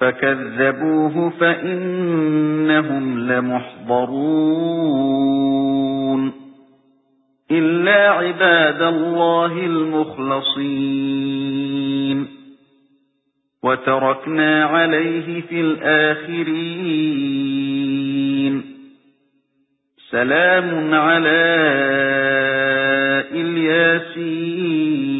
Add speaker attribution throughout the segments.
Speaker 1: فَكَذَّبُوهُ فَإِنَّهُمْ لَمُحْضَرُونَ. إِلَّا عِبَادَ اللَّهِ الْمُخْلَصِينَ. وَتَرَكْنَا عَلَيْهِ فِي الْآخِرِينَ. سَلَامٌ عَلَى الْيَاسِينَ.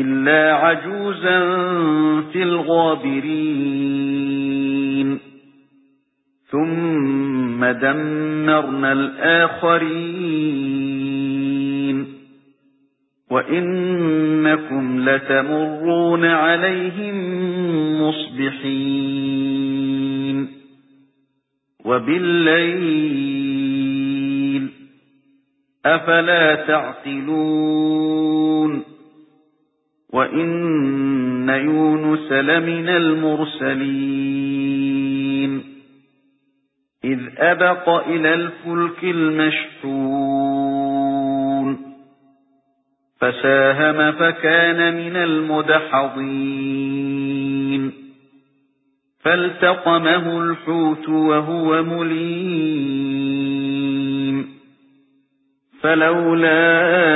Speaker 1: إِلَّا عَجُوزًا فِي الْغَابِرِينَ. ثُمَّ دَمَّرْنَا الْآخَرِينَ. وَإِنَّكُمْ لَتَمُرُّونَ عَلَيْهِمْ مُصْبِحِينَ. وَبِاللَّيْلِ أَفَلَا تَعْقِلُونَ. وَإِنَّ يُونُسَ لَمِنَ الْمُرْسَلِينَ إِذْ أَبَقَ إِلَى الْفُلْكِ الْمَشْحُونِ فَسَاهَمَ فَكَانَ مِنَ الْمُدْحَضِينَ فَالْتَقَمَهُ الْحُوتُ وَهُوَ مُلِيمٌ فَلَوْلَا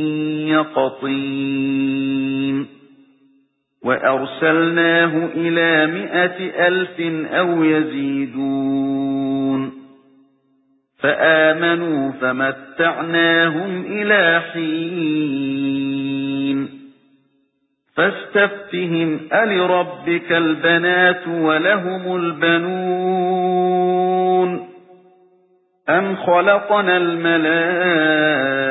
Speaker 1: يَقْطِينٍ. وَأَرْسَلْنَاهُ إِلَى مِائَةِ أَلْفٍ أَوْ يَزِيدُونَ. فَآمَنُوا فَمَتَّعْنَاهُمْ إِلَى حِينٍ. فَاسْتَفْتِهِمْ أَلِرَبِّكَ الْبَنَاتُ وَلَهُمُ الْبَنُونَ. أَمْ خَلَقْنَا الْمَلَائِكَةَ